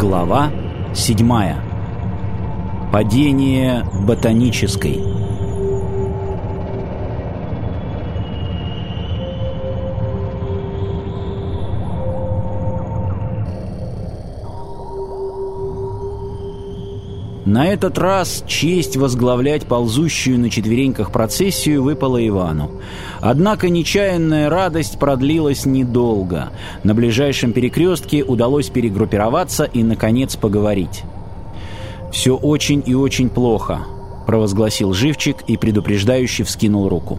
Глава 7. Падение ботанической. На этот раз честь возглавлять ползущую на четвереньках процессию выпала Ивану. Однако нечаянная радость продлилась недолго. На ближайшем перекрестке удалось перегруппироваться и, наконец, поговорить. «Все очень и очень плохо», — провозгласил Живчик и предупреждающе вскинул руку.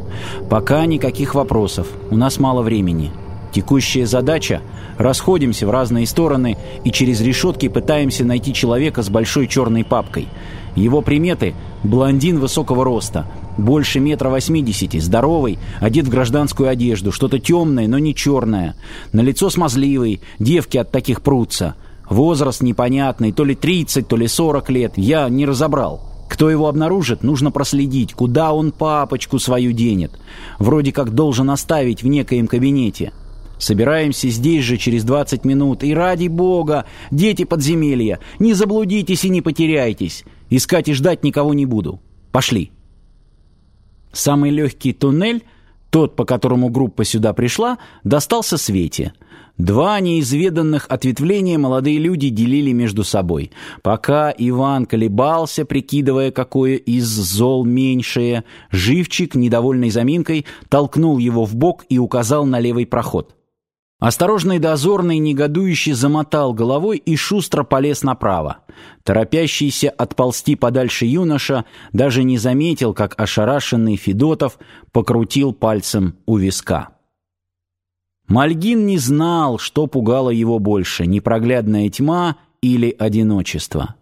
«Пока никаких вопросов. У нас мало времени». Текущая задача – расходимся в разные стороны и через решетки пытаемся найти человека с большой черной папкой. Его приметы – блондин высокого роста, больше метра восьмидесяти, здоровый, одет в гражданскую одежду, что-то темное, но не черное. На лицо смазливый, девки от таких прутся. Возраст непонятный, то ли 30, то ли 40 лет, я не разобрал. Кто его обнаружит, нужно проследить, куда он папочку свою денет. Вроде как должен оставить в некоем кабинете. Собираемся здесь же через 20 минут. И ради бога, дети подземелья, не заблудитесь и не потеряйтесь. Искать и ждать никого не буду. Пошли. Самый легкий туннель, тот, по которому группа сюда пришла, достался Свете. Два неизведанных ответвления молодые люди делили между собой. Пока Иван колебался, прикидывая, какое из зол меньшее, живчик, недовольной заминкой, толкнул его в бок и указал на левый проход. Осторожный дозорный негодующе замотал головой и шустро полез направо. Торопящийся отползти подальше юноша даже не заметил, как ошарашенный Федотов покрутил пальцем у виска. Мальгин не знал, что пугало его больше — непроглядная тьма или одиночество.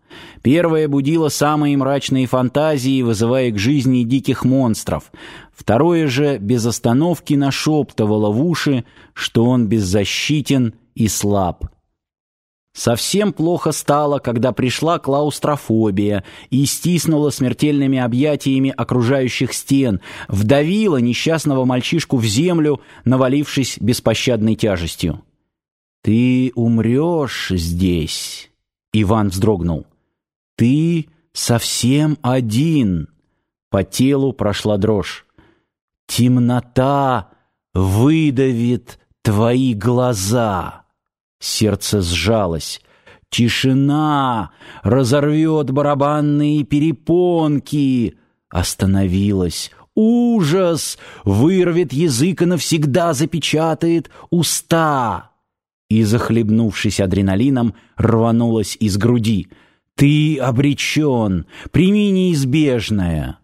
Первое будило самые мрачные фантазии, вызывая к жизни диких монстров. Второе же без остановки нашептывало в уши, что он беззащитен и слаб. Совсем плохо стало, когда пришла клаустрофобия и стиснула смертельными объятиями окружающих стен, вдавила несчастного мальчишку в землю, навалившись беспощадной тяжестью. «Ты умрешь здесь», — Иван вздрогнул. «Ты совсем один!» По телу прошла дрожь. «Темнота выдавит твои глаза!» Сердце сжалось. «Тишина разорвет барабанные перепонки!» Остановилась. «Ужас! Вырвет язык и навсегда запечатает уста!» И, захлебнувшись адреналином, рванулась из груди — ты обречен, прими неизбежное.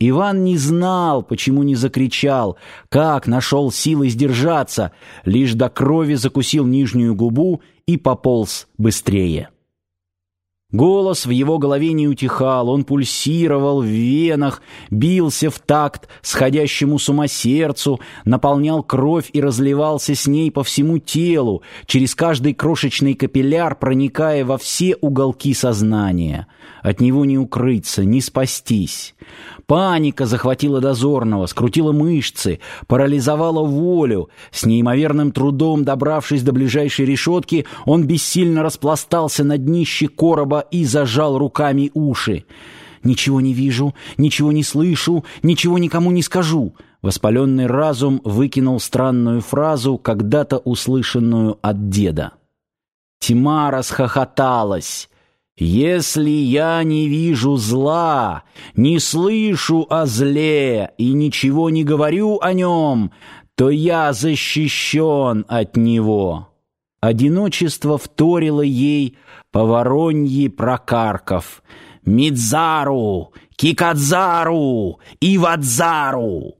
Иван не знал, почему не закричал, как нашел силы сдержаться, лишь до крови закусил нижнюю губу и пополз быстрее. Голос в его голове не утихал, он пульсировал в венах, бился в такт сходящему с ума сердцу, наполнял кровь и разливался с ней по всему телу, через каждый крошечный капилляр проникая во все уголки сознания. От него не укрыться, не спастись. Паника захватила дозорного, скрутила мышцы, парализовала волю. С неимоверным трудом добравшись до ближайшей решетки, он бессильно распластался на днище короба и зажал руками уши. «Ничего не вижу, ничего не слышу, ничего никому не скажу». Воспаленный разум выкинул странную фразу, когда-то услышанную от деда. Тьма расхохоталась. Если я не вижу зла, не слышу о зле и ничего не говорю о нем, то я защищен от него. Одиночество вторило ей по вороньи прокарков. Мидзару, Кикадзару, Ивадзару.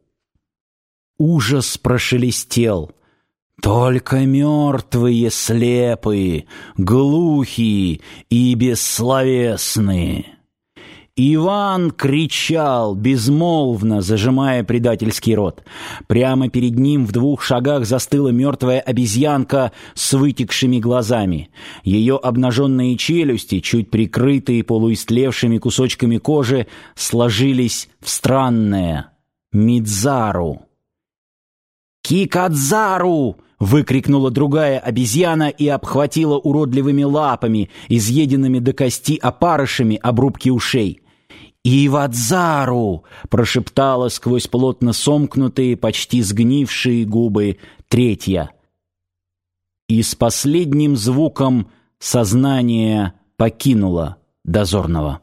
Ужас прошелестел — только мертвые слепые, глухие и бессловесные. Иван кричал, безмолвно зажимая предательский рот. Прямо перед ним в двух шагах застыла мертвая обезьянка с вытекшими глазами. Ее обнаженные челюсти, чуть прикрытые полуистлевшими кусочками кожи, сложились в странное «Мидзару». «Кикадзару!» выкрикнула другая обезьяна и обхватила уродливыми лапами, изъеденными до кости опарышами обрубки ушей. «Ивадзару!» — прошептала сквозь плотно сомкнутые, почти сгнившие губы третья. И с последним звуком сознание покинуло дозорного.